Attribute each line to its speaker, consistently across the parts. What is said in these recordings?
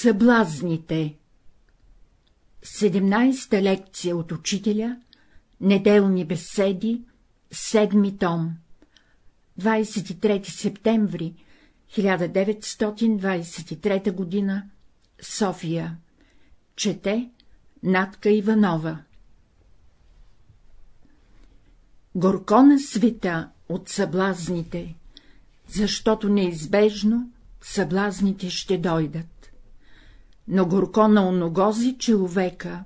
Speaker 1: Съблазните 17-та лекция от учителя, неделни беседи, седми том, 23 септември 1923 г. София Чете Натка Иванова Горко на света от съблазните, защото неизбежно съблазните ще дойдат. Но горко на оногози човека,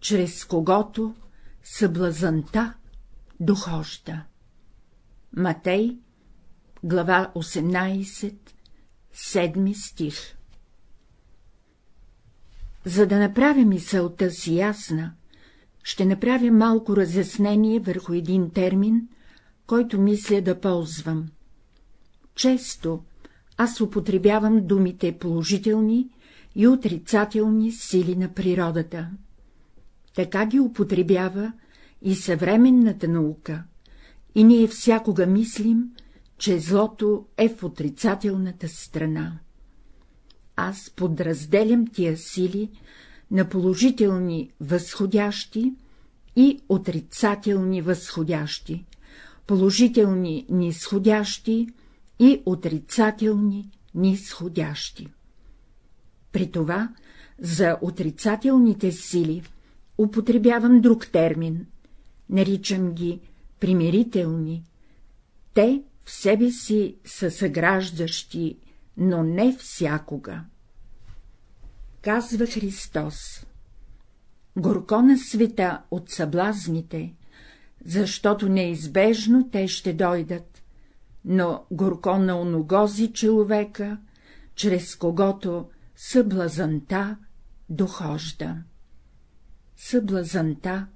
Speaker 1: чрез когото съблазанта дохожда. Матей, глава 18, седми стих За да направя мисълта си ясна, ще направя малко разяснение върху един термин, който мисля да ползвам. Често аз употребявам думите положителни и отрицателни сили на природата. Така ги употребява и съвременната наука, и ние всякога мислим, че злото е в отрицателната страна. Аз подразделям тия сили на положителни възходящи и отрицателни възходящи, положителни нисходящи и отрицателни нисходящи. При това за отрицателните сили употребявам друг термин, наричам ги примирителни. Те в себе си са съграждащи, но не всякога. Казва Христос. Горко на света от съблазните, защото неизбежно те ще дойдат, но горко на оногози човека, чрез когото съблазанта дохожда. Съблазанта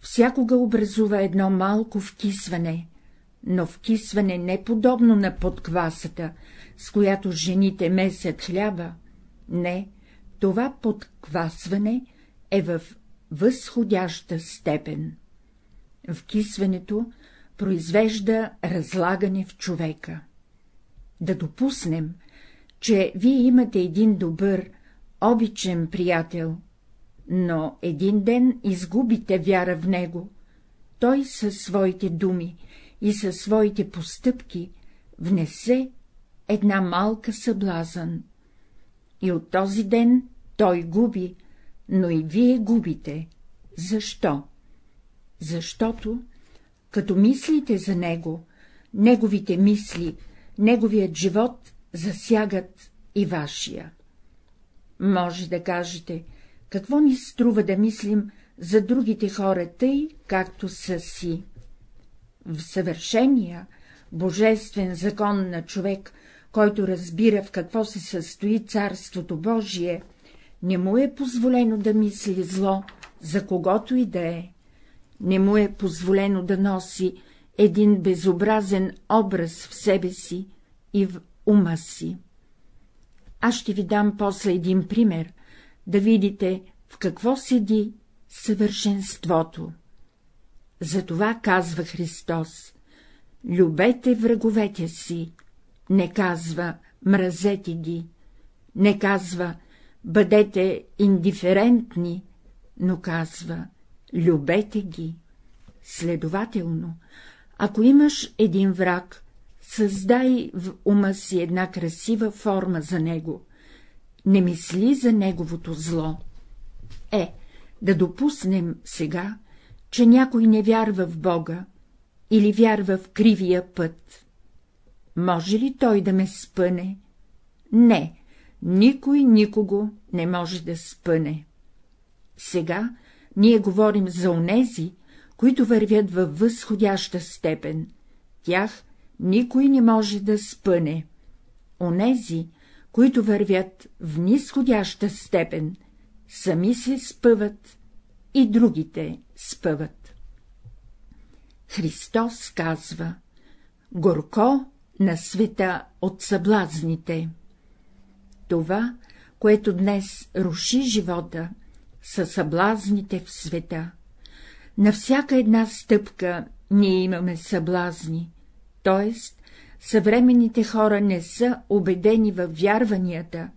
Speaker 1: всякога образува едно малко вкисване, но вкисване не подобно на подквасата, с която жените месят хляба, не, това подквасване е в възходяща степен. Вкисването произвежда разлагане в човека. Да допуснем, че вие имате един добър, обичен приятел, но един ден изгубите вяра в него, той със своите думи и със своите постъпки внесе една малка съблазън. И от този ден той губи, но и вие губите. Защо? Защото, като мислите за него, неговите мисли, неговият живот засягат и вашия. Може да кажете, какво ни струва да мислим за другите хора тъй, както са си. В съвършения, божествен закон на човек, който разбира в какво се състои Царството Божие, не му е позволено да мисли зло, за когото и да е. Не му е позволено да носи един безобразен образ в себе си и в ума си. Аз ще ви дам после един пример, да видите в какво седи съвършенството. Затова казва Христос — любете враговете си, не казва мразете ги, не казва бъдете индиферентни, но казва любете ги. Следователно, ако имаш един враг, създай в ума си една красива форма за него, не мисли за неговото зло. Е, да допуснем сега, че някой не вярва в Бога или вярва в кривия път. Може ли той да ме спъне? Не, никой никого не може да спъне. Сега ние говорим за онези, които вървят във възходяща степен. Тях никой не може да спъне. Онези, които вървят в нисходяща степен, сами се спъват и другите спъват. Христос казва — горко на света от съблазните. Това, което днес руши живота, са съблазните в света. На всяка една стъпка ние имаме съблазни, т.е. съвременните хора не са убедени във вярванията,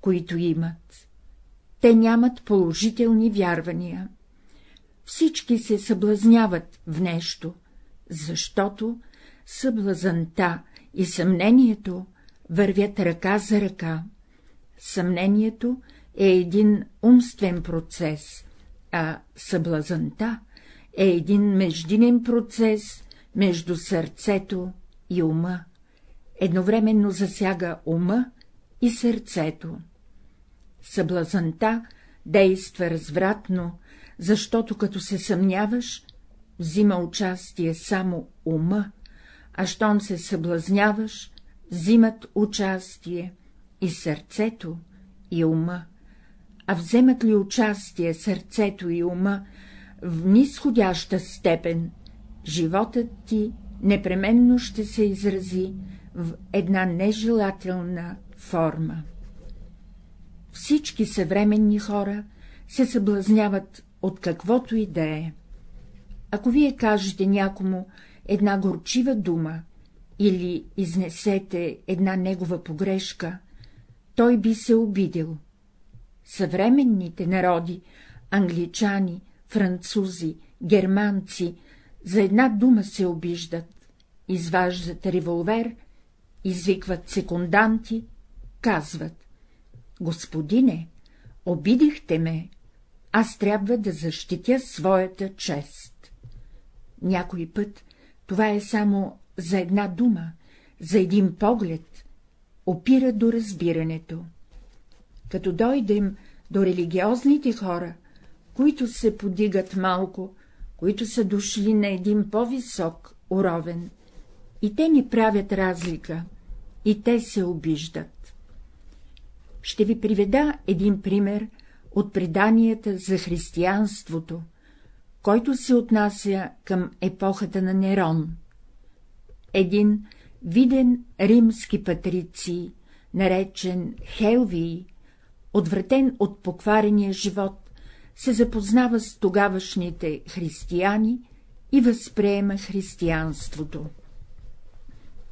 Speaker 1: които имат. Те нямат положителни вярвания. Всички се съблазняват в нещо, защото съблазанта и съмнението вървят ръка за ръка. Съмнението е един умствен процес, а съблазанта е един междинен процес между сърцето и ума. Едновременно засяга ума и сърцето. Съблазанта действа развратно, защото като се съмняваш, взима участие само ума, а щом се съблазняваш, взимат участие и сърцето, и ума. А вземат ли участие сърцето и ума в нисходяща степен, животът ти непременно ще се изрази в една нежелателна форма. Всички съвременни хора се съблазняват от каквото и да е. Ако вие кажете някому една горчива дума или изнесете една негова погрешка, той би се обидел. Съвременните народи, англичани, французи, германци, за една дума се обиждат, изваждат револвер, извикват секунданти, казват — Господине, обидихте ме, аз трябва да защитя своята чест. Някой път това е само за една дума, за един поглед, опира до разбирането. Като дойдем до религиозните хора, които се подигат малко, които са дошли на един по-висок уровен, и те ни правят разлика, и те се обиждат. Ще ви приведа един пример от преданията за християнството, който се отнася към епохата на Нерон. Един виден римски патриций, наречен Хелвий, отвратен от покварения живот, се запознава с тогавашните християни и възприема християнството.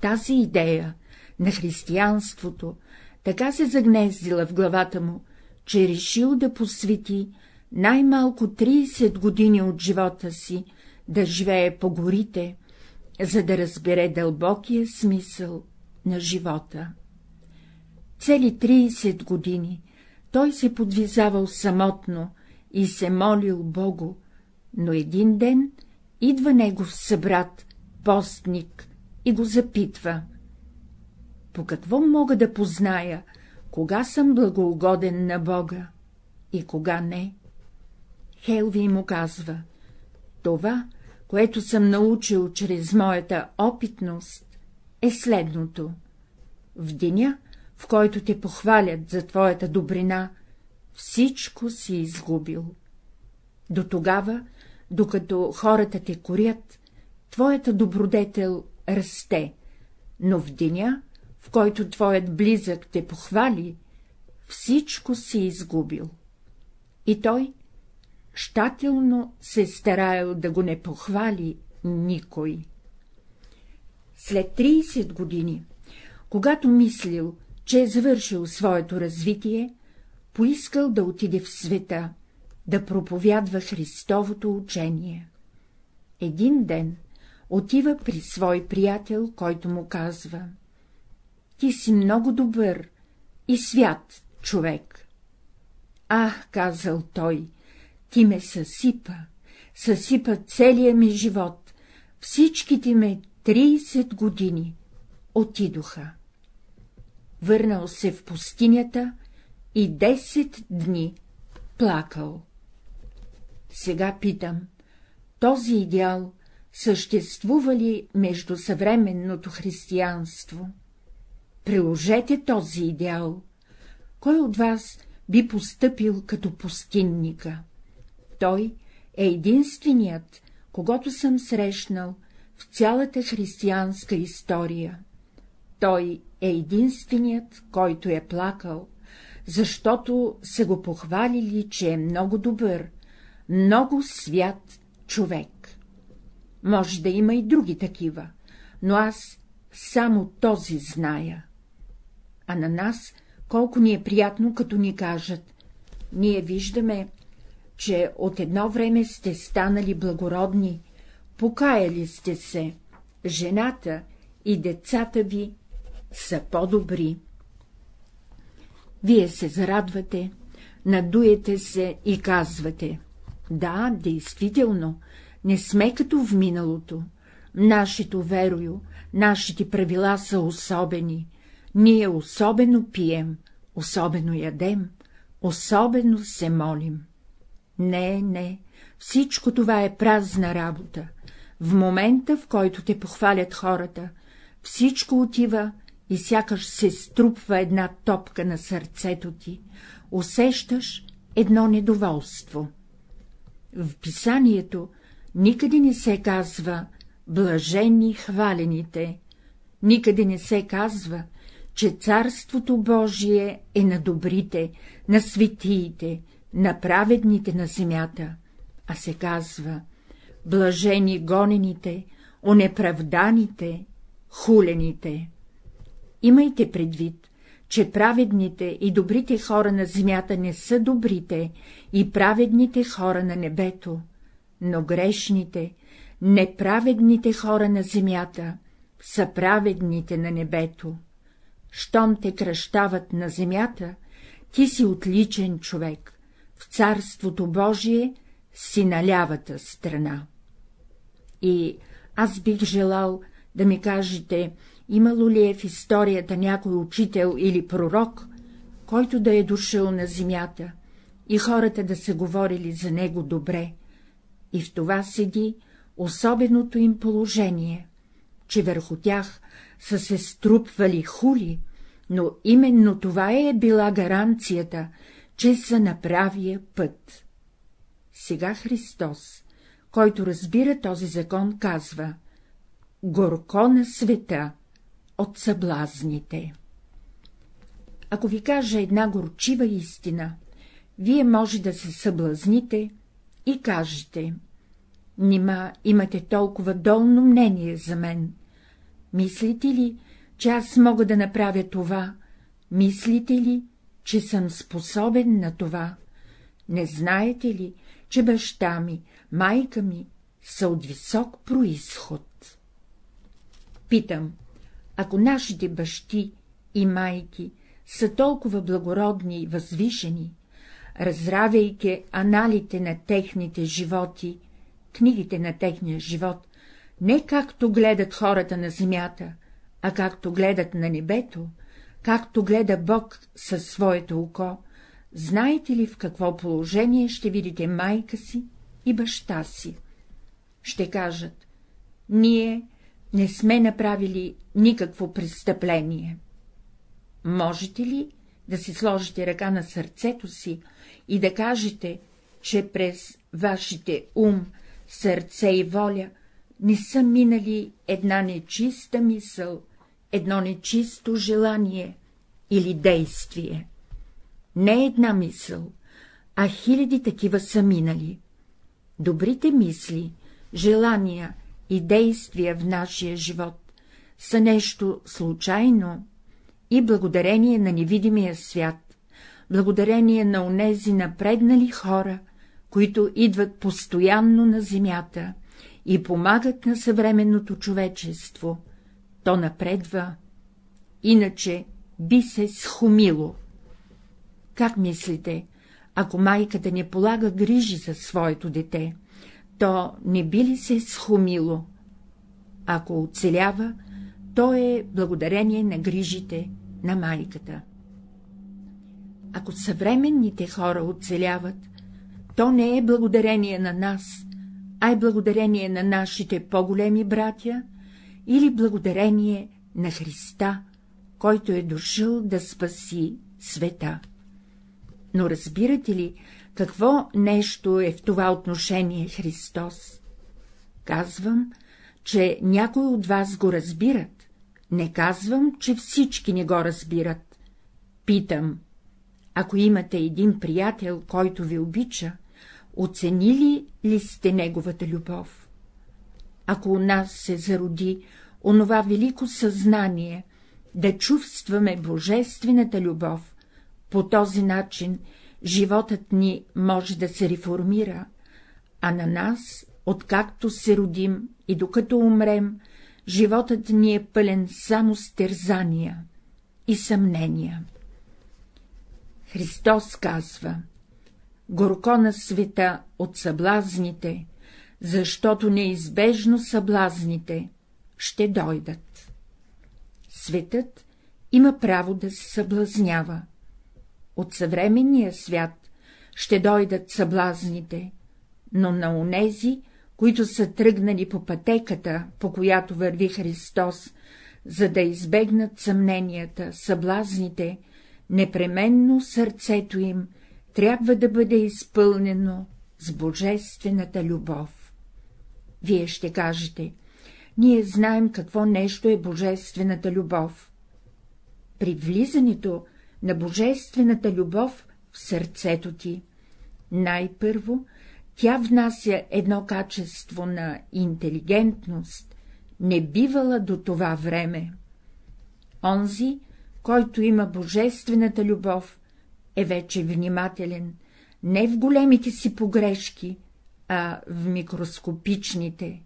Speaker 1: Тази идея на християнството така се загнездила в главата му, че е решил да посвети най-малко 30 години от живота си да живее по горите, за да разбере дълбокия смисъл на живота. Цели 30 години той се подвизавал самотно и се молил Богу, но един ден идва негов събрат, постник, и го запитва. По какво мога да позная, кога съм благоугоден на Бога и кога не? Хелви му казва — това, което съм научил чрез моята опитност, е следното. В деня, в който те похвалят за твоята добрина, всичко си изгубил. До тогава, докато хората те корят, твоята добродетел расте, но в деня, в който твоят близък те похвали, всичко си изгубил. И той щателно се е стараял да го не похвали никой. След 30 години, когато мислил, че е завършил своето развитие, поискал да отиде в света, да проповядва Христовото учение. Един ден отива при свой приятел, който му казва — ти си много добър и свят човек. Ах, казал той, ти ме съсипа, съсипа целия ми живот, всичките ме 30 години отидоха. Върнал се в пустинята и 10 дни плакал. Сега питам, този идеал съществува ли между съвременното християнство? Приложете този идеал. Кой от вас би постъпил като пустинника? Той е единственият, когато съм срещнал в цялата християнска история. Той е единственият, който е плакал, защото са го похвалили, че е много добър, много свят човек. Може да има и други такива, но аз само този зная. А на нас, колко ни е приятно, като ни кажат. Ние виждаме, че от едно време сте станали благородни, покаяли сте се, жената и децата ви са по-добри. Вие се зарадвате, надуете се и казвате — да, действително, не сме като в миналото, нашето верою, нашите правила са особени, ние особено пием, особено ядем, особено се молим. Не, не, всичко това е празна работа. В момента, в който те похвалят хората, всичко отива и сякаш се струпва една топка на сърцето ти, усещаш едно недоволство. В писанието никъде не се казва блажени хвалените, никъде не се казва, че Царството Божие е на добрите, на светиите, на праведните на земята, а се казва — блажени гонените, онеправданите, хулените. Имайте предвид, че праведните и добрите хора на земята не са добрите и праведните хора на небето, но грешните, неправедните хора на земята са праведните на небето. Щом те кръщават на земята, ти си отличен човек, в Царството Божие си на лявата страна. И аз бих желал да ми кажете, имало ли е в историята някой учител или пророк, който да е дошъл на земята и хората да са говорили за него добре, и в това седи особеното им положение, че върху тях са се струпвали хули, но именно това е била гаранцията, че са на правия път. Сега Христос, който разбира този закон, казва — горко на света от съблазните. Ако ви кажа една горчива истина, вие може да се съблазните и кажете — нима имате толкова долно мнение за мен. Мислите ли, че аз мога да направя това? Мислите ли, че съм способен на това? Не знаете ли, че баща ми, майка ми са от висок происход? Питам, ако нашите бащи и майки са толкова благородни и възвишени, разравяйки аналите на техните животи, книгите на техния живот, не както гледат хората на земята, а както гледат на небето, както гледа Бог със своето око, знаете ли в какво положение ще видите майка си и баща си? Ще кажат, ние не сме направили никакво престъпление. Можете ли да си сложите ръка на сърцето си и да кажете, че през вашите ум, сърце и воля не са минали една нечиста мисъл, едно нечисто желание или действие? Не една мисъл, а хиляди такива са минали. Добрите мисли, желания и действия в нашия живот са нещо случайно и благодарение на невидимия свят, благодарение на онези напреднали хора, които идват постоянно на земята и помагат на съвременното човечество, то напредва, иначе би се схумило. Как мислите, ако майката не полага грижи за своето дете, то не би ли се схумило? Ако оцелява, то е благодарение на грижите на майката. Ако съвременните хора оцеляват, то не е благодарение на нас, а е благодарение на нашите по-големи братя или благодарение на Христа, който е дошъл да спаси света. Но разбирате ли, какво нещо е в това отношение Христос? Казвам, че някои от вас го разбират, не казвам, че всички не го разбират. Питам, ако имате един приятел, който ви обича, оценили ли сте неговата любов? Ако у нас се зароди онова велико съзнание, да чувстваме божествената любов, По този начин животът ни може да се реформира, а на нас, откакто се родим и докато умрем, животът ни е пълен само с тързания и съмнения. Христос казва Горко на света от съблазните, защото неизбежно съблазните ще дойдат. Светът има право да се съблазнява. От съвременния свят ще дойдат съблазните, но на онези, които са тръгнали по пътеката, по която върви Христос, за да избегнат съмненията, съблазните, непременно сърцето им трябва да бъде изпълнено с божествената любов. Вие ще кажете, ние знаем какво нещо е божествената любов. При влизането на божествената любов в сърцето ти, най-първо тя внася едно качество на интелигентност, не бивала до това време. Онзи, който има божествената любов, е вече внимателен не в големите си погрешки, а в микроскопичните.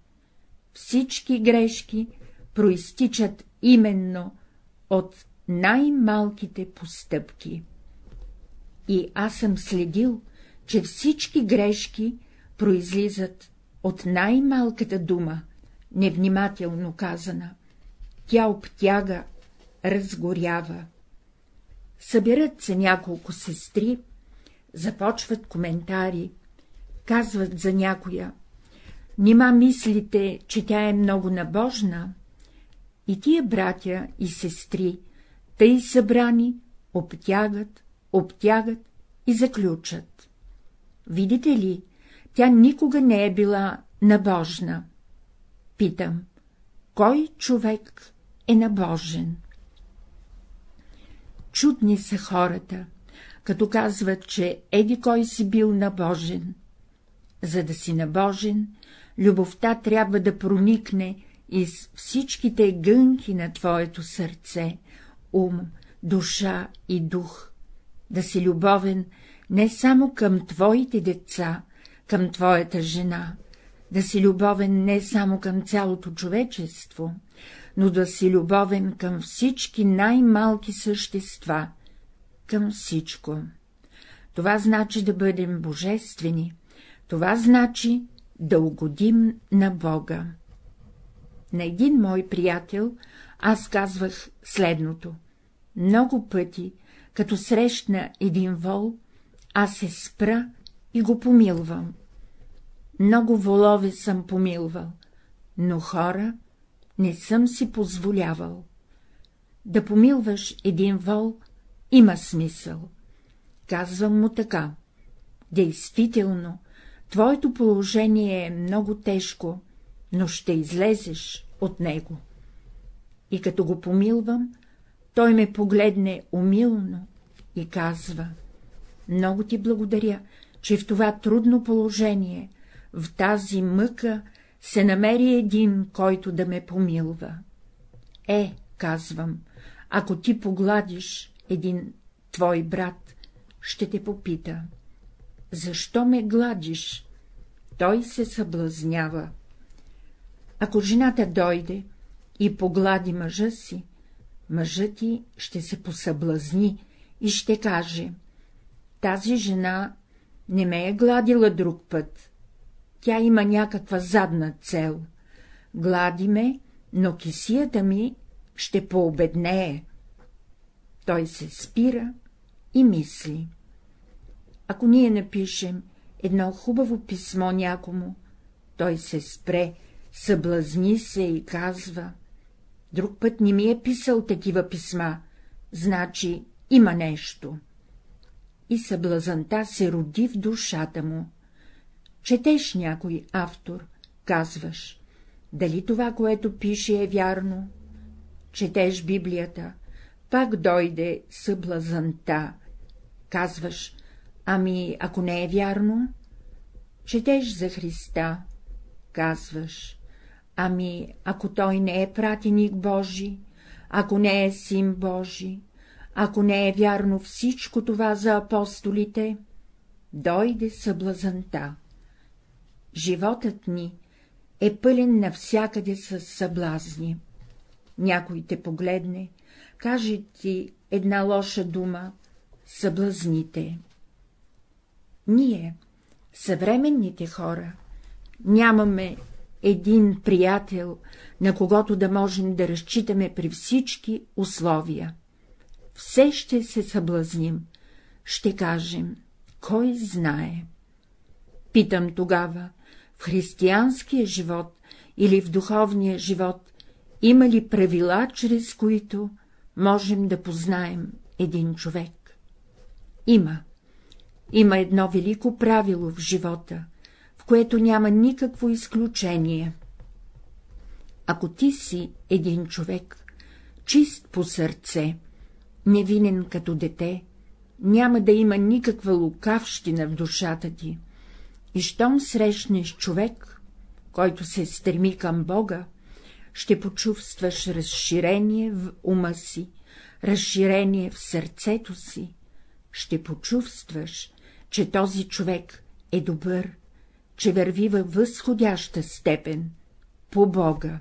Speaker 1: Всички грешки проистичат именно от най-малките постъпки. И аз съм следил, че всички грешки произлизат от най-малката дума, невнимателно казана. Тя обтяга, разгорява. Съберат се няколко сестри, започват коментари, казват за някоя. Нима мислите, че тя е много набожна? И тия братя и сестри, тъй събрани, обтягат, обтягат и заключат. Видите ли, тя никога не е била набожна. Питам, кой човек е набожен? Чудни са хората, като казват, че еди кой си бил набожен. За да си набожен, любовта трябва да проникне из всичките гънки на твоето сърце, ум, душа и дух, да си любовен не само към твоите деца, към твоята жена, да си любовен не само към цялото човечество, но да си любовен към всички най-малки същества, към всичко. Това значи да бъдем божествени, това значи да угодим на Бога. На един мой приятел аз казвах следното. Много пъти, като срещна един вол, аз се спра и го помилвам. Много волове съм помилвал, но хора не съм си позволявал. Да помилваш един вол има смисъл. Казвам му така. Действително, твоето положение е много тежко, но ще излезеш от него. И като го помилвам, той ме погледне умилно и казва — много ти благодаря, че в това трудно положение, в тази мъка, се намери един, който да ме помилва. Е, казвам, ако ти погладиш един твой брат, ще те попита. Защо ме гладиш? Той се съблазнява. Ако жената дойде и поглади мъжа си, мъжът ти ще се посъблазни и ще каже — тази жена не ме е гладила друг път, тя има някаква задна цел. Глади ме, но кисията ми ще пообеднее. Той се спира и мисли. Ако ние напишем едно хубаво писмо някому, той се спре, съблазни се и казва — друг път не ми е писал такива писма, значи има нещо. И съблазанта се роди в душата му. Четеш някой автор, казваш, дали това, което пише, е вярно? Четеш Библията, пак дойде съблазанта, казваш, ами ако не е вярно? Четеш за Христа, казваш, ами ако той не е пратеник Божи, ако не е син Божи, Ако не е вярно всичко това за апостолите, дойде съблазанта. Животът ни е пълен навсякъде с съблазни. Някой те погледне, каже ти една лоша дума, съблазните. Ние, съвременните хора, нямаме един приятел, на когото да можем да разчитаме при всички условия. Все ще се съблазним, ще кажем, кой знае. Питам тогава, в християнския живот или в духовния живот има ли правила, чрез които можем да познаем един човек? Има. Има едно велико правило в живота, което няма никакво изключение. Ако ти си един човек, чист по сърце, невинен като дете, няма да има никаква лукавщина в душата ти. И щом срещнеш човек, който се стреми към Бога, ще почувстваш разширение в ума си, разширение в сърцето си, ще почувстваш, че този човек е добър, че върви във възходяща степен, по Бога.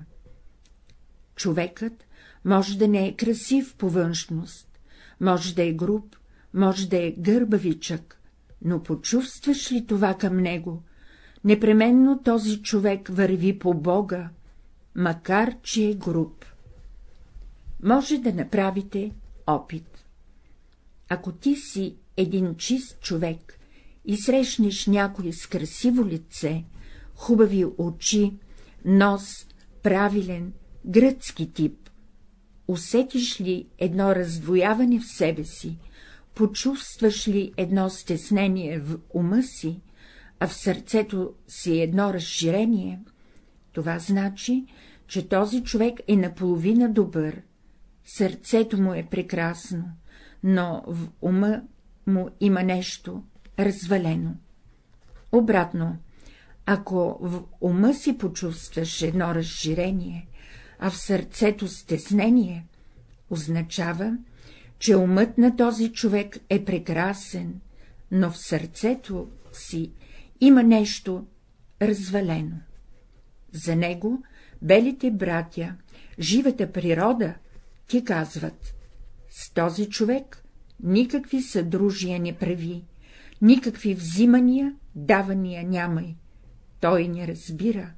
Speaker 1: Човекът може да не е красив по външност, може да е груб, може да е гърбавичък, но почувстваш ли това към него, непременно този човек върви по Бога, макар че е груб. Може да направите опит. Ако ти си един чист човек и срещнеш някой с красиво лице, хубави очи, нос, правилен, гръцки тип, усетиш ли едно раздвояване в себе си, почувстваш ли едно стеснение в ума си, а в сърцето си едно разширение, това значи, че този човек е наполовина добър, сърцето му е прекрасно, но в ума му има нещо развалено. Обратно, ако в ума си почувстваш едно разширение, а в сърцето стеснение, означава, че умът на този човек е прекрасен, но в сърцето си има нещо развалено. За него белите братя, живата природа, ти казват, с този човек никакви съдружия не прави, никакви взимания, давания нямай. Той не разбира,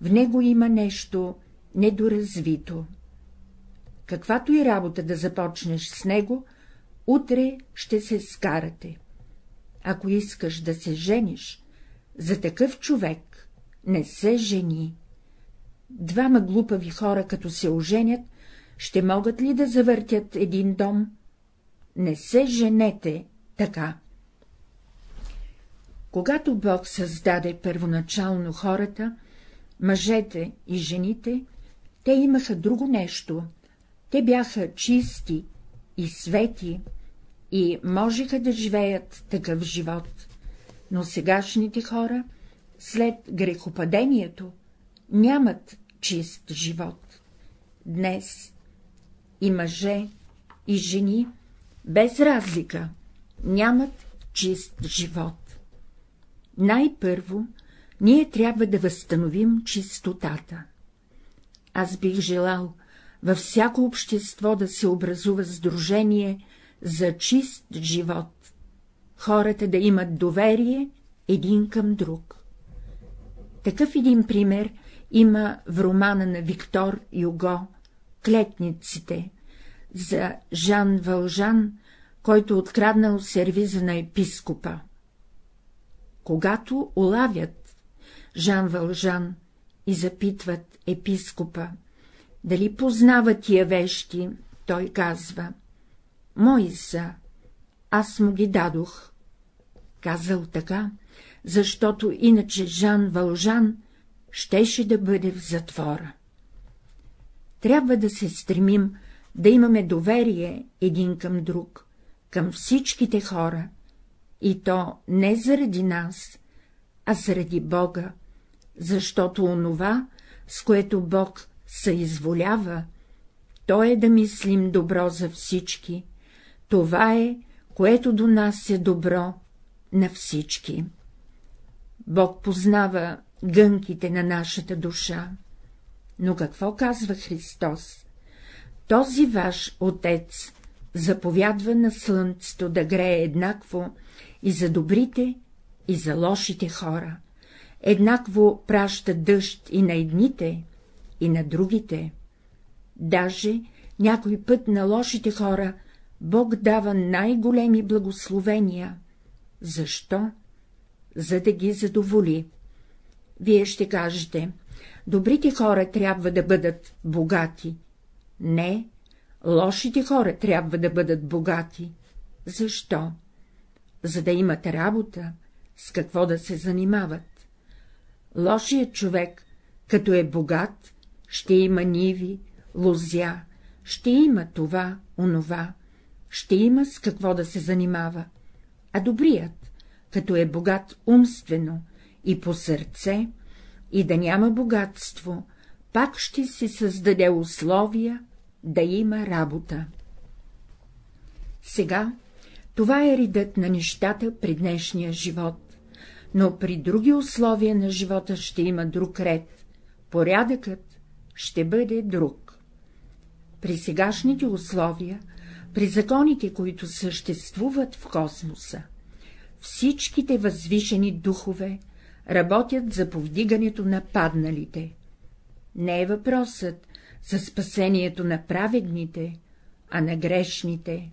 Speaker 1: в него има нещо недоразвито. Каквато и работа да започнеш с него, утре ще се скарате. Ако искаш да се жениш, за такъв човек не се жени. Двама глупави хора, като се оженят, ще могат ли да завъртят един дом? Не се женете така. Когато Бог създаде първоначално хората, мъжете и жените, те имаха друго нещо, те бяха чисти и свети и можеха да живеят такъв живот, но сегашните хора, след грехопадението, нямат чист живот. Днес и мъже, и жени, без разлика, нямат чист живот. Най-първо ние трябва да възстановим чистотата. Аз бих желал във всяко общество да се образува сдружение за чист живот, хората да имат доверие един към друг. Такъв един пример има в романа на Виктор Юго «Клетниците» за Жан Вължан, който откраднал сервиза на епископа. Когато улавят Жан Вължан и запитват епископа, дали познава тия вещи, той казва — мои са, аз му ги дадох. Казал така, защото иначе Жан Вължан щеше да бъде в затвора. Трябва да се стремим да имаме доверие един към друг, към всичките хора, и то не заради нас, а заради Бога, защото онова, с което Бог съизволява, то е да мислим добро за всички, това е, което донася добро на всички. Бог познава гънките на нашата душа. Но какво казва Христос? Този ваш Отец заповядва на слънцето да грее еднакво и за добрите, и за лошите хора. Еднакво праща дъжд и на едните, и на другите. Даже някой път на лошите хора Бог дава най-големи благословения. Защо? За да ги задоволи. Вие ще кажете, добрите хора трябва да бъдат богати. Не, лошите хора трябва да бъдат богати. Защо? За да имат работа, с какво да се занимават. Лошият човек, като е богат, ще има ниви, лозя, ще има това, онова, ще има с какво да се занимава, а добрият, като е богат умствено и по сърце, и да няма богатство, пак ще си създаде условия да има работа. Сега това е редът на нещата при днешния живот, но при други условия на живота ще има друг ред, порядъкът ще бъде друг. При сегашните условия, при законите, които съществуват в космоса, всичките възвишени духове работят за повдигането на падналите. Не е въпросът за спасението на праведните, а на грешните.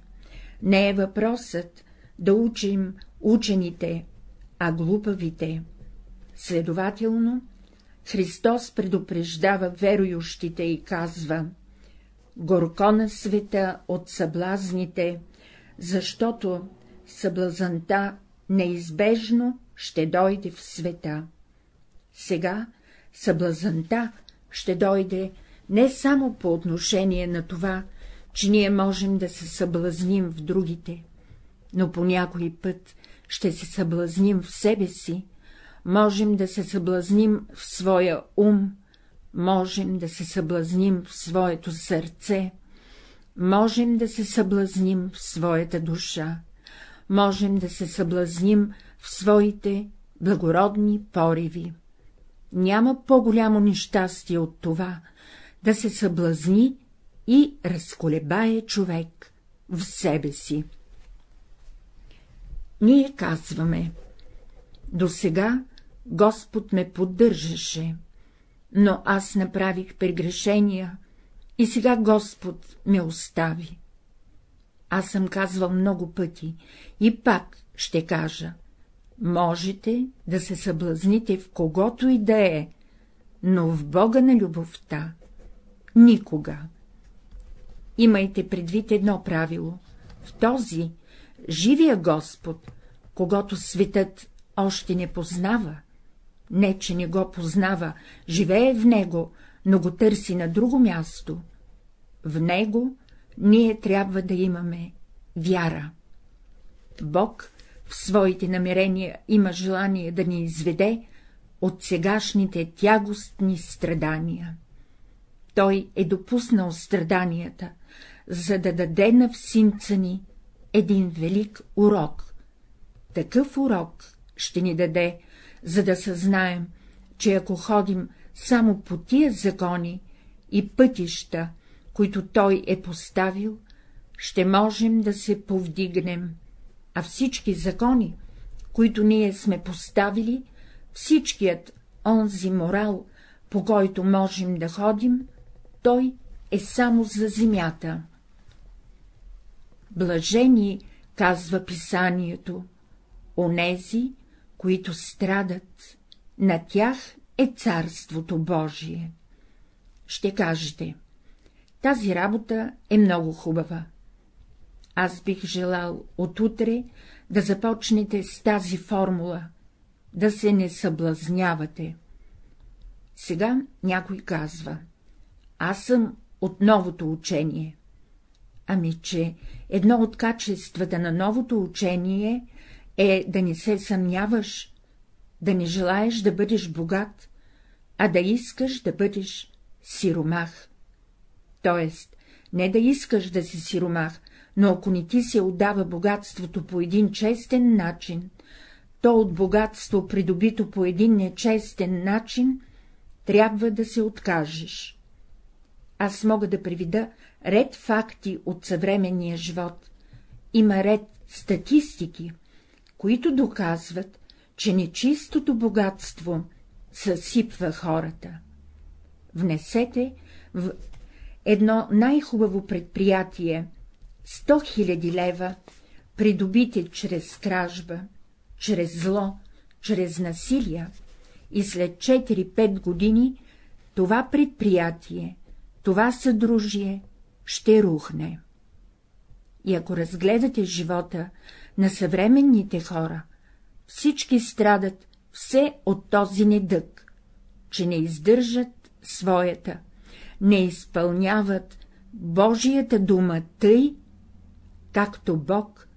Speaker 1: Не е въпросът да учим учените, а глупавите. Следователно, Христос предупреждава верующите и казва — горко на света от съблазните, защото съблазанта неизбежно ще дойде в света. Сега съблазанта ще дойде не само по отношение на това, че ние можем да се съблазним в другите, но по някой път ще се съблазним в себе си, можем да се съблазним в своя ум, можем да се съблазним в своето сърце, можем да се съблазним в своята душа, можем да се съблазним в своите благородни пориви. Няма по-голямо нещастие от това, да се съблазни и разколебае човек в себе си. Ние казваме, до сега Господ ме поддържаше, но аз направих прегрешения и сега Господ ме остави. Аз съм казвал много пъти и пак ще кажа, можете да се съблазните в когото и да е, но в Бога на любовта никога. Имайте предвид едно правило — в този живия Господ, когато светът още не познава, не че не го познава, живее в него, но го търси на друго място, в него ние трябва да имаме вяра. Бог в своите намерения има желание да ни изведе от сегашните тягостни страдания. Той е допуснал страданията, за да даде на всинца ни един велик урок. Такъв урок ще ни даде, за да съзнаем, че ако ходим само по тия закони и пътища, които той е поставил, ще можем да се повдигнем, а всички закони, които ние сме поставили, всичкият онзи морал, по който можем да ходим, той е само за земята. Блажени, казва писанието, онези, които страдат, на тях е Царството Божие. Ще кажете, тази работа е много хубава. Аз бих желал отутре да започнете с тази формула, да се не съблазнявате. Сега някой казва, аз съм от новото учение. Ами, че едно от качествата на новото учение е да не се съмняваш, да не желаеш да бъдеш богат, а да искаш да бъдеш сиромах. Тоест, не да искаш да си сиромах, но ако не ти се отдава богатството по един честен начин, то от богатство, придобито по един нечестен начин, трябва да се откажеш. Аз мога да приведа ред факти от съвременния живот. Има ред статистики, които доказват, че нечистото богатство съсипва хората. Внесете в едно най-хубаво предприятие 100 000 лева, придобите чрез кражба, чрез зло, чрез насилие, и след 4-5 години това предприятие, това съдружие ще рухне. И ако разгледате живота на съвременните хора, всички страдат все от този недък, че не издържат своята, не изпълняват Божията дума тъй, както Бог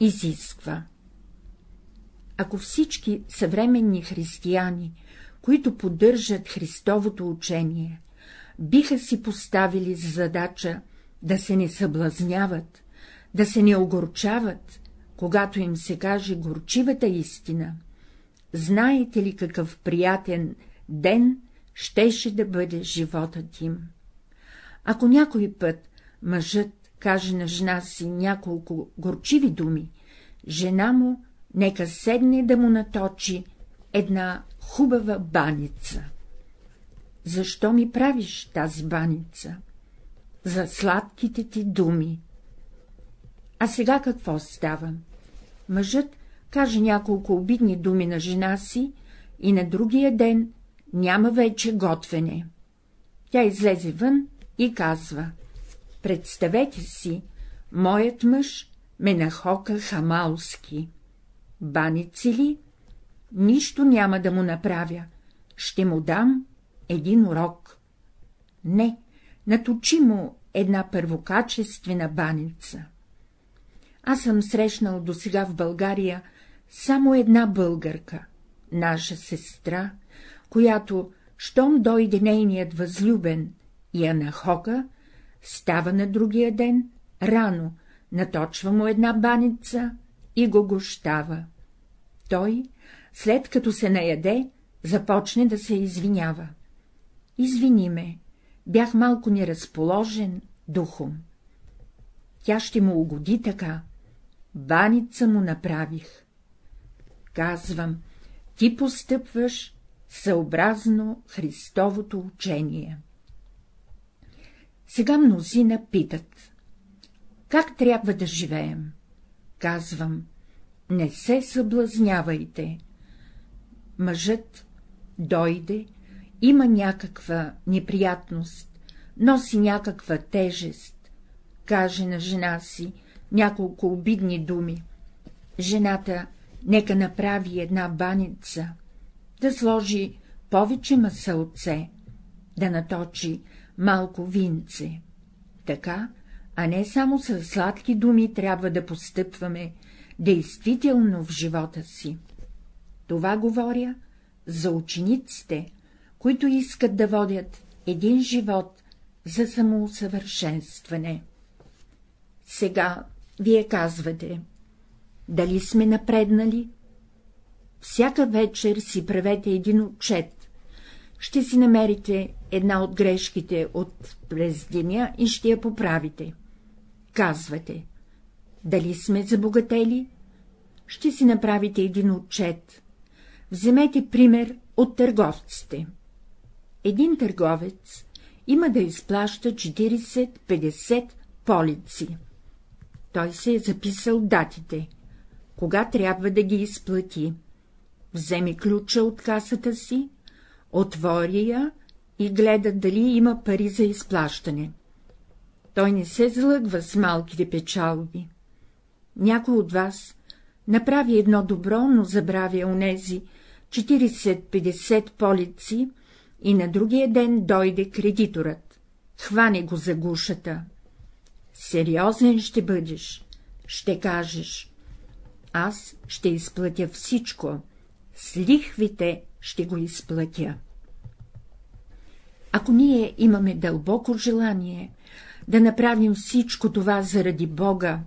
Speaker 1: изисква. Ако всички съвременни християни, които поддържат Христовото учение, биха си поставили за задача да се не съблазняват, да се не огорчават, когато им се каже горчивата истина, знаете ли какъв приятен ден щеше да бъде животът им? Ако някой път мъжът каже на жена си няколко горчиви думи, жена му нека седне да му наточи една хубава баница. Защо ми правиш тази баница? За сладките ти думи. А сега какво става? Мъжът каже няколко обидни думи на жена си и на другия ден няма вече готвене. Тя излезе вън и казва — представете си, моят мъж ме нахока хамалски. Баници ли? Нищо няма да му направя, ще му дам един урок. Не, наточи му една първокачествена баница. Аз съм срещнал досега в България само една българка, наша сестра, която, щом дойде нейният възлюбен я нахока, става на другия ден, рано, наточва му една баница и го гощава. Той, след като се наяде, започне да се извинява. Извини ме, бях малко неразположен духом. Тя ще му угоди така. Баница му направих. Казвам, ти постъпваш съобразно Христовото учение. Сега мнозина питат. Как трябва да живеем? Казвам, не се съблазнявайте. Мъжът дойде, има някаква неприятност, носи някаква тежест, каже на жена си няколко обидни думи. Жената нека направи една баница, да сложи повече масълце, да наточи малко винце. Така, а не само с сладки думи трябва да постъпваме действително в живота си. Това говоря за учениците, които искат да водят един живот за самоусъвършенстване. Сега вие казвате, дали сме напреднали? Всяка вечер си правете един отчет. Ще си намерите една от грешките от през деня и ще я поправите. Казвате, дали сме забогатели? Ще си направите един отчет. Вземете пример от търговците. Един търговец има да изплаща 40-50 полици. Той се е записал датите, кога трябва да ги изплати. Вземе ключа от касата си, отвори я и гледа дали има пари за изплащане. Той не се злъгва с малките печалби. Някой от вас направи едно добро, но забравя онези 40-50 полици и на другия ден дойде кредиторът, хване го за гушата. Сериозен ще бъдеш, ще кажеш, аз ще изплатя всичко, с лихвите ще го изплатя. Ако ние имаме дълбоко желание да направим всичко това заради Бога,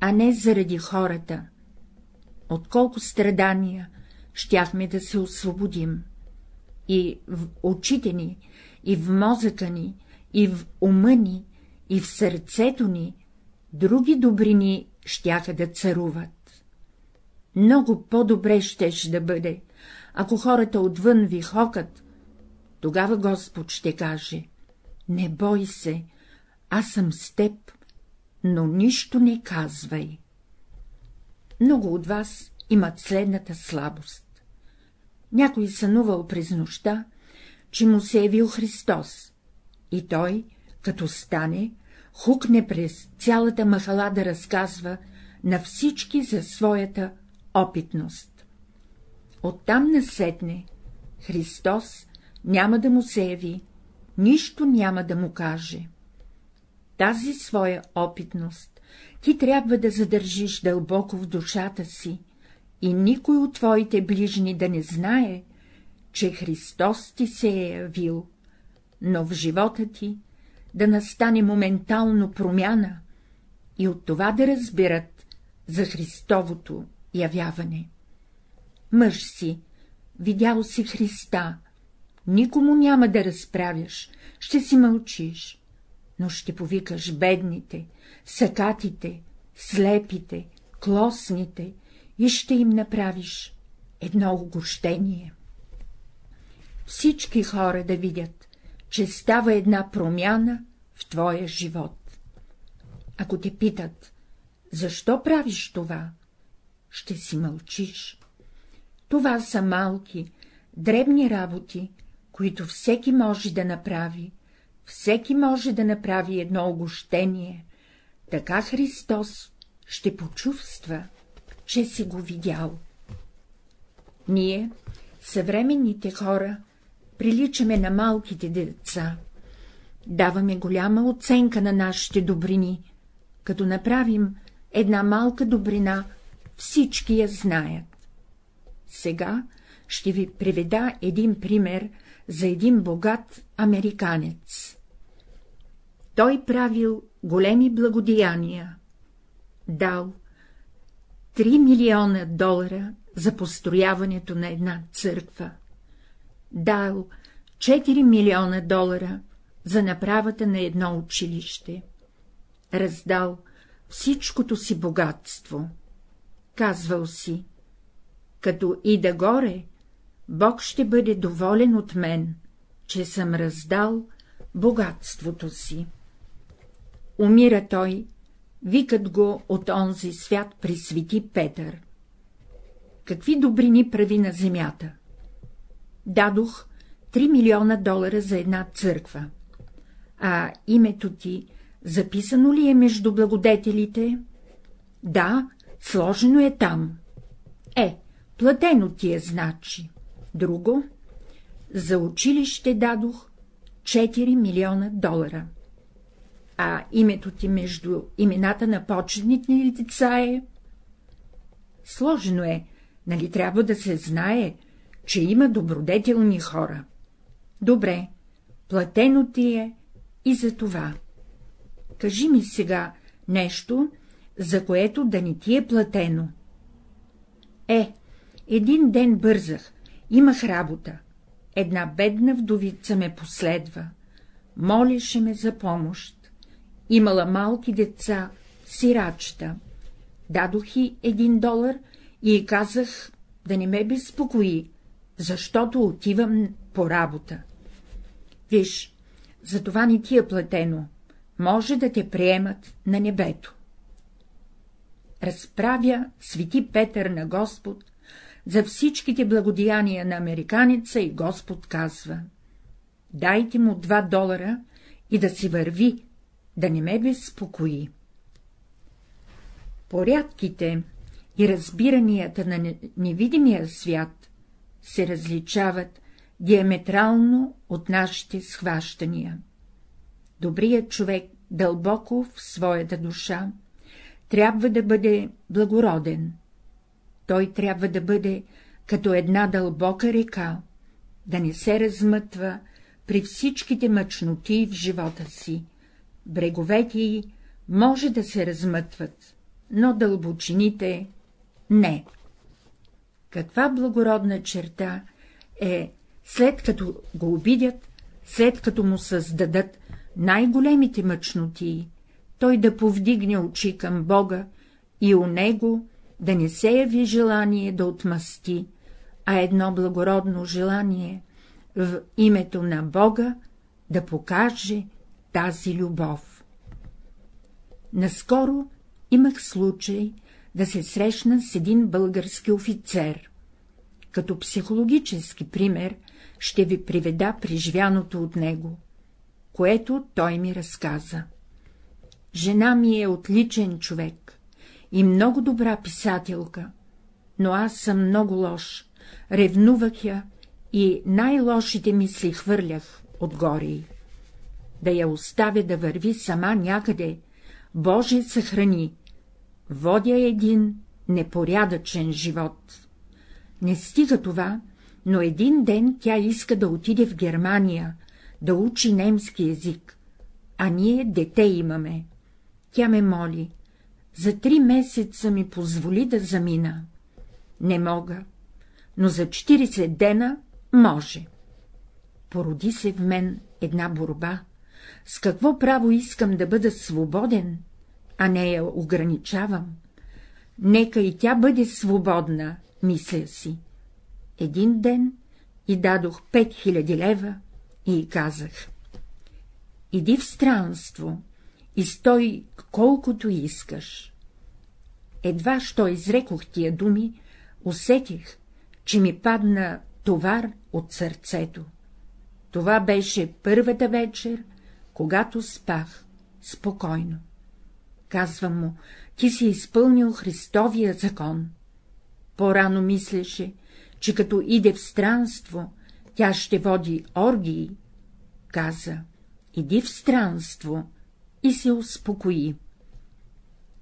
Speaker 1: а не заради хората. От колко страдания щяхме да се освободим. И в очите ни, и в мозъка ни, и в ума ни, и в сърцето ни, други добрини щяха да царуват. Много по-добре щеше да бъде, ако хората отвън ви хокат, тогава Господ ще каже — не бой се, аз съм с теб, но нищо не казвай. Много от вас имат следната слабост. Някой сънувал през нощта, че му се е явил Христос, и той, като стане, хукне през цялата махала да разказва на всички за своята опитност. Оттам насетне Христос няма да му се яви, нищо няма да му каже. Тази своя опитност ти трябва да задържиш дълбоко в душата си и никой от твоите ближни да не знае, че Христос ти се е явил, но в живота ти да настане моментално промяна и от това да разбират за Христовото явяване. Мъж си, видял си Христа, никому няма да разправяш, ще си мълчиш, но ще повикаш бедните, сакатите, слепите, клосните и ще им направиш едно огощение. Всички хора да видят, че става една промяна в твоя живот. Ако те питат, защо правиш това, ще си мълчиш. Това са малки, дребни работи, които всеки може да направи, всеки може да направи едно огощение, така Христос ще почувства, че си го видял. Ние, съвременните хора, приличаме на малките деца. Даваме голяма оценка на нашите добрини. Като направим една малка добрина, всички я знаят. Сега ще ви приведа един пример за един богат американец. Той правил големи благодеяния. Дал 3 милиона долара за построяването на една църква дал 4 милиона долара за направата на едно училище. Раздал всичкото си богатство. Казвал си, като и да горе, Бог ще бъде доволен от мен, че съм раздал богатството си. Умира той, викат го от онзи свят при свети Петър. Какви добрини прави на земята? дадох 3 милиона долара за една църква. А името ти записано ли е между благодетелите? Да, сложено е там. Е, платено ти е, значи. Друго? За училище дадох 4 милиона долара. А името ти между имената на почетните ли деца е? Сложено е, нали трябва да се знае, че има добродетелни хора. Добре, платено ти е и за това. Кажи ми сега нещо, за което да не ти е платено. Е, един ден бързах, имах работа. Една бедна вдовица ме последва. Молеше ме за помощ. Имала малки деца, сирачета. Дадох и един долар и казах да не ме безпокои, защото отивам по работа. Виж, за това не ти е платено, може да те приемат на небето. Разправя свети Петър на Господ за всичките благодеяния на американеца и Господ казва — дайте му два долара и да си върви, да не ме безпокои. Порядките и разбиранията на невидимия свят се различават диаметрално от нашите схващания. Добрият човек дълбоко в своята душа трябва да бъде благороден. Той трябва да бъде като една дълбока река, да не се размътва при всичките мъчноти в живота си, Бреговете й може да се размътват, но дълбочините — не. Каква благородна черта е, след като го обидят, след като му създадат най-големите мъчноти, той да повдигне очи към Бога и у него да не се яви желание да отмъсти, а едно благородно желание в името на Бога да покаже тази любов. Наскоро имах случай да се срещна с един български офицер. Като психологически пример ще ви приведа преживяното от него, което той ми разказа. Жена ми е отличен човек и много добра писателка, но аз съм много лош, ревнувах я и най-лошите мисли хвърлях отгоре Да я оставя да върви сама някъде, Боже съхрани, водя един непорядъчен живот. Не стига това, но един ден тя иска да отиде в Германия, да учи немски език, а ние дете имаме. Тя ме моли, за три месеца ми позволи да замина. Не мога, но за 40 дена може. Породи се в мен една борба. С какво право искам да бъда свободен, а не я ограничавам? Нека и тя бъде свободна, мисля си. Един ден и дадох 5000 лева и казах. Иди в странство и стой колкото искаш. Едва, що изрекох тия думи, усетих, че ми падна товар от сърцето. Това беше първата вечер, когато спах спокойно. Казвам му, ти си изпълнил Христовия закон. По-рано мислеше, че като иде в странство, тя ще води оргии. Каза, иди в странство и се успокои.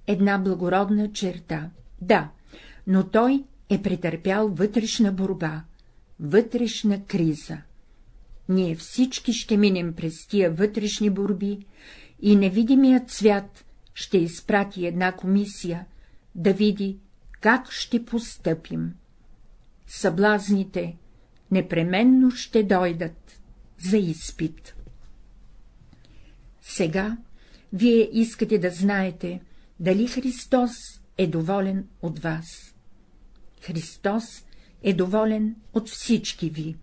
Speaker 1: Една благородна черта, да, но той е претърпял вътрешна борба, вътрешна криза. Ние всички ще минем през тия вътрешни борби и невидимият свят ще изпрати една комисия да види, как ще постъпим. Съблазните непременно ще дойдат за изпит. Сега вие искате да знаете, дали Христос е доволен от вас. Христос е доволен от всички ви.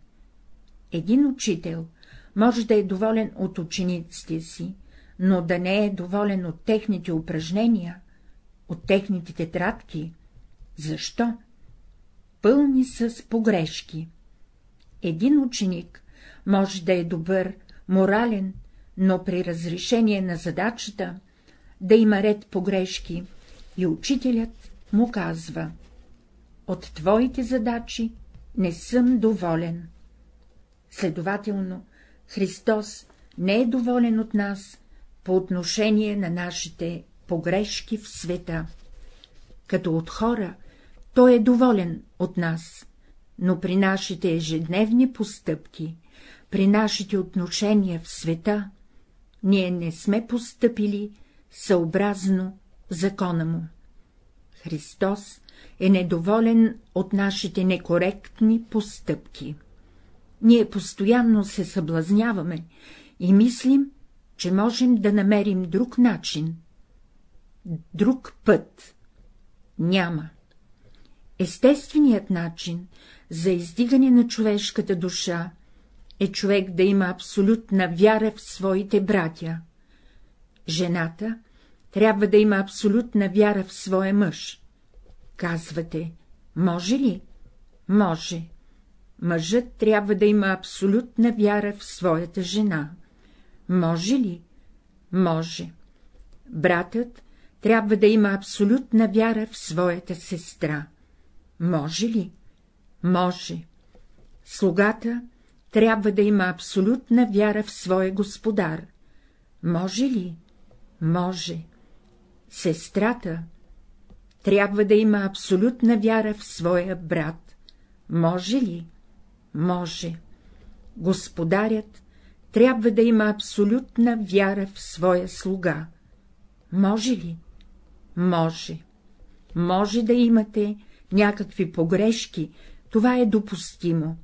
Speaker 1: Един учител може да е доволен от учениците си, но да не е доволен от техните упражнения, от техните тетрадки. Защо? Пълни с погрешки. Един ученик може да е добър, морален, но при разрешение на задачата да има ред погрешки и учителят му казва — от твоите задачи не съм доволен. Следователно, Христос не е доволен от нас по отношение на нашите погрешки в света. Като от хора, Той е доволен от нас, но при нашите ежедневни постъпки, при нашите отношения в света, ние не сме постъпили съобразно закона му. Христос е недоволен от нашите некоректни постъпки. Ние постоянно се съблазняваме и мислим, че можем да намерим друг начин, друг път. Няма. Естественият начин за издигане на човешката душа е човек да има абсолютна вяра в своите братя. Жената трябва да има абсолютна вяра в своя мъж. Казвате, може ли? Може. Мъжът трябва да има абсолютна вяра в своята жена. Може ли? Може. Братът трябва да има абсолютна вяра в своята сестра. Може ли? Може. Слугата трябва да има абсолютна вяра в своя господар. Може ли? Може. Сестрата трябва да има абсолютна вяра в своя брат. Може ли? Може. Господарят трябва да има абсолютна вяра в своя слуга. Може ли? Може. Може да имате някакви погрешки, това е допустимо,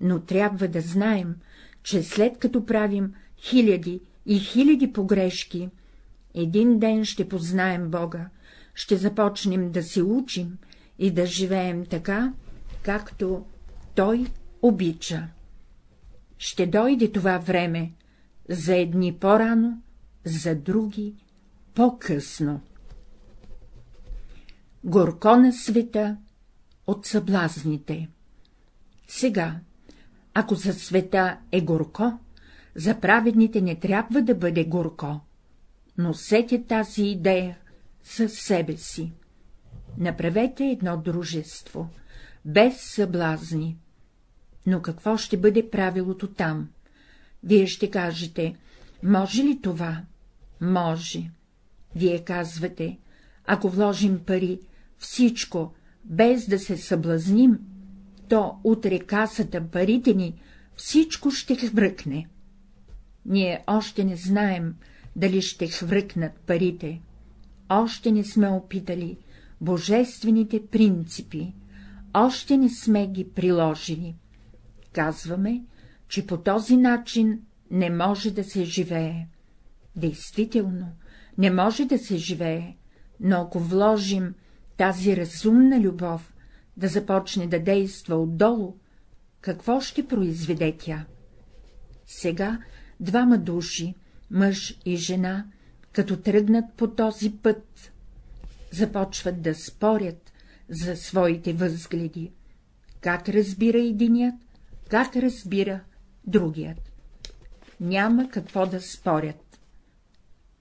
Speaker 1: но трябва да знаем, че след като правим хиляди и хиляди погрешки, един ден ще познаем Бога, ще започнем да се учим и да живеем така, както Той обича. Ще дойде това време, за едни по-рано, за други по-късно. Горко на света от съблазните Сега, ако за света е горко, за праведните не трябва да бъде горко, но сетя тази идея със себе си. Направете едно дружество, без съблазни. Но какво ще бъде правилото там? Вие ще кажете, може ли това? Може. Вие казвате, ако вложим пари, всичко, без да се съблазним, то утре касата, парите ни, всичко ще хвръкне. Ние още не знаем, дали ще хвръкнат парите, още не сме опитали божествените принципи, още не сме ги приложили. Казваме, че по този начин не може да се живее. Действително, не може да се живее, но ако вложим тази разумна любов да започне да действа отдолу, какво ще произведе тя? Сега двама души, мъж и жена, като тръгнат по този път, започват да спорят за своите възгледи. Как разбира единият, как разбира другият. Няма какво да спорят.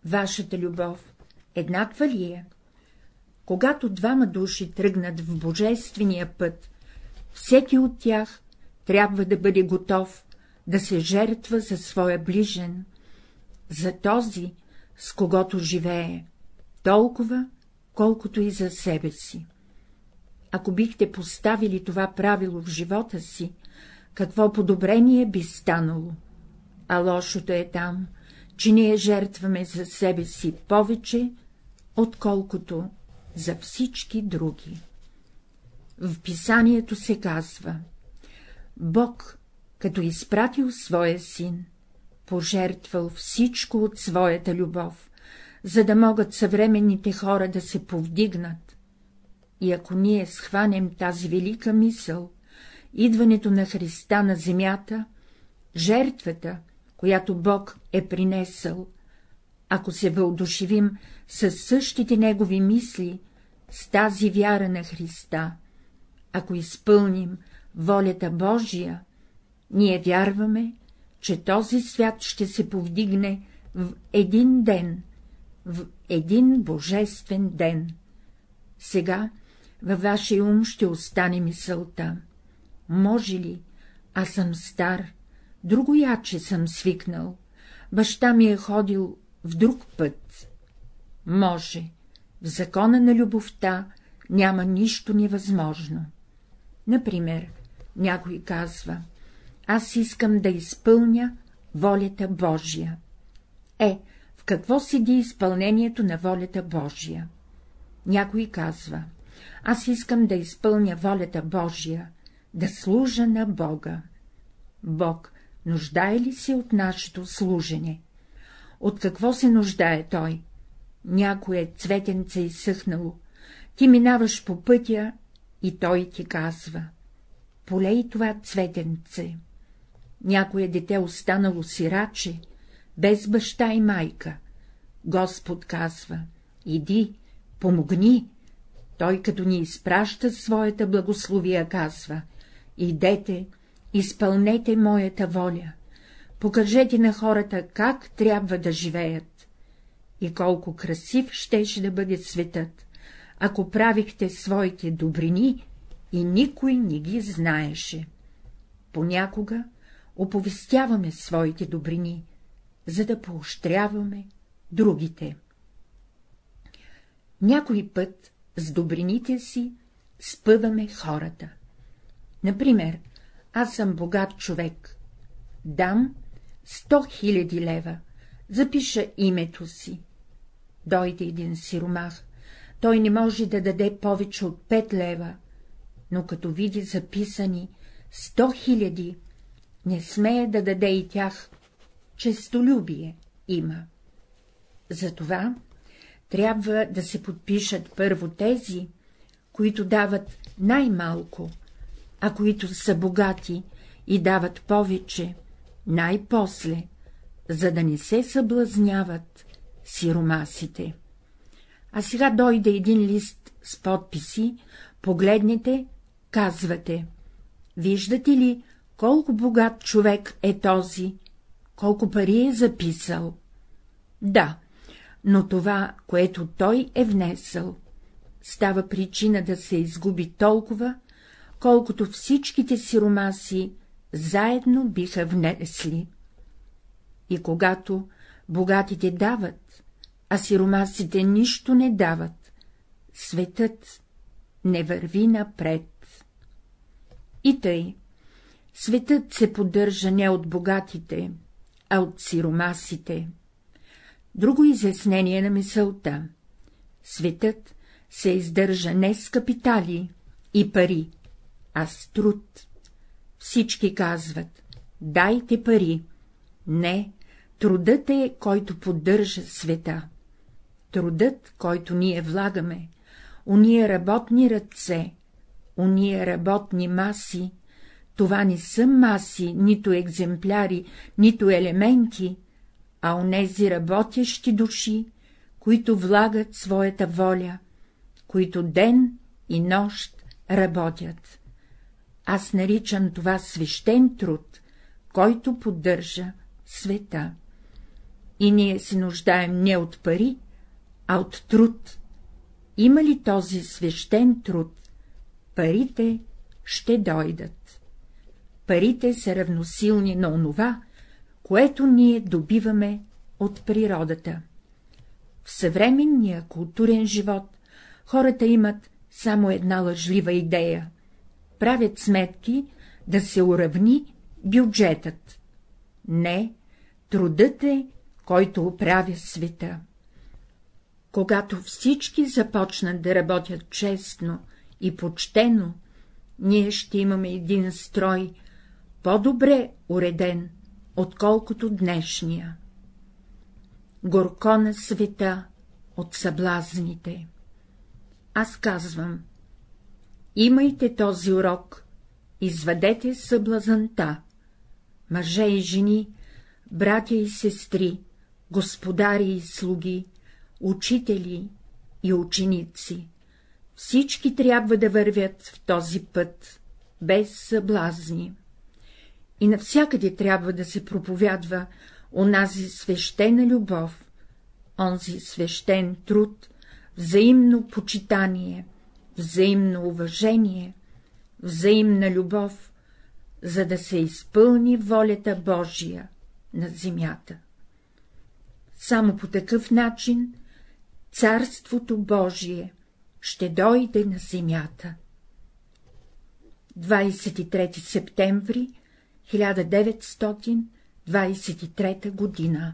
Speaker 1: Вашата любов еднаква ли е? Когато двама души тръгнат в божествения път, всеки от тях трябва да бъде готов да се жертва за своя ближен, за този, с когото живее, толкова, колкото и за себе си. Ако бихте поставили това правило в живота си, какво подобрение би станало? А лошото е там, че ние жертваме за себе си повече, отколкото за всички други. В писанието се казва Бог, като изпратил своя син, пожертвал всичко от своята любов, за да могат съвременните хора да се повдигнат. И ако ние схванем тази велика мисъл, идването на Христа на земята, жертвата, която Бог е принесъл, ако се въодушевим със същите негови мисли, с тази вяра на Христа, ако изпълним волята Божия, ние вярваме, че този свят ще се повдигне в един ден, в един божествен ден. Сега във вашия ум ще остане мисълта. Може ли, аз съм стар, друго яче съм свикнал, баща ми е ходил в друг път. Може, в закона на любовта няма нищо невъзможно. Например, някой казва, аз искам да изпълня волята Божия. Е, в какво седи изпълнението на волята Божия? Някой казва, аз искам да изпълня волята Божия, да служа на Бога. Бог нуждае ли се от нашето служене? От какво се нуждае Той? Някое цветенце изсъхнало, ти минаваш по пътя и Той ти казва — полей това цветенце някое дете останало сираче, без баща и майка. Господ казва — иди, помогни. Той, като ни изпраща своята благословия, казва — идете, изпълнете моята воля, покажете на хората, как трябва да живеят. И колко красив щеше да бъде светът, ако правихте своите добрини и никой не ги знаеше. Понякога оповестяваме своите добрини, за да поощряваме другите. Някой път с добрините си спъваме хората. Например, аз съм богат човек, дам сто хиляди лева, запиша името си. Дойде един сиромах, той не може да даде повече от пет лева, но като види записани сто хиляди, не смее да даде и тях, честолюбие има. Затова трябва да се подпишат първо тези, които дават най-малко, а които са богати и дават повече, най-после, за да не се съблазняват сиромасите. А сега дойде един лист с подписи, погледнете, казвате. Виждате ли, колко богат човек е този, колко пари е записал? Да, но това, което той е внесъл, става причина да се изгуби толкова, колкото всичките сиромаси заедно биха внесли. И когато богатите дават, а сиромасите нищо не дават, светът не върви напред. И тъй, светът се поддържа не от богатите, а от сиромасите. Друго изяснение на мисълта. Светът се издържа не с капитали и пари, а с труд. Всички казват — дайте пари. Не, трудът е, който поддържа света. Трудът, който ние влагаме, уния работни ръце, уния работни маси, това не са маси, нито екземпляри, нито елементи, а онези работещи души, които влагат своята воля, които ден и нощ работят. Аз наричам това свещен труд, който поддържа света. И ние се нуждаем не от пари, а от труд. Има ли този свещен труд, парите ще дойдат. Парите са равносилни на онова, което ние добиваме от природата. В съвременния културен живот хората имат само една лъжлива идея — правят сметки да се уравни бюджетът. Не, трудът е, който оправя света. Когато всички започнат да работят честно и почтено, ние ще имаме един строй, по-добре уреден, отколкото днешния. Горко на света от съблазните. Аз казвам, имайте този урок, извадете съблазанта, мъже и жени, братя и сестри, господари и слуги, учители и ученици. Всички трябва да вървят в този път, без съблазни. И навсякъде трябва да се проповядва онази свещена любов, онзи свещен труд, взаимно почитание, взаимно уважение, взаимна любов, за да се изпълни волята Божия на земята. Само по такъв начин Царството Божие ще дойде на земята. 23 септември 1923 година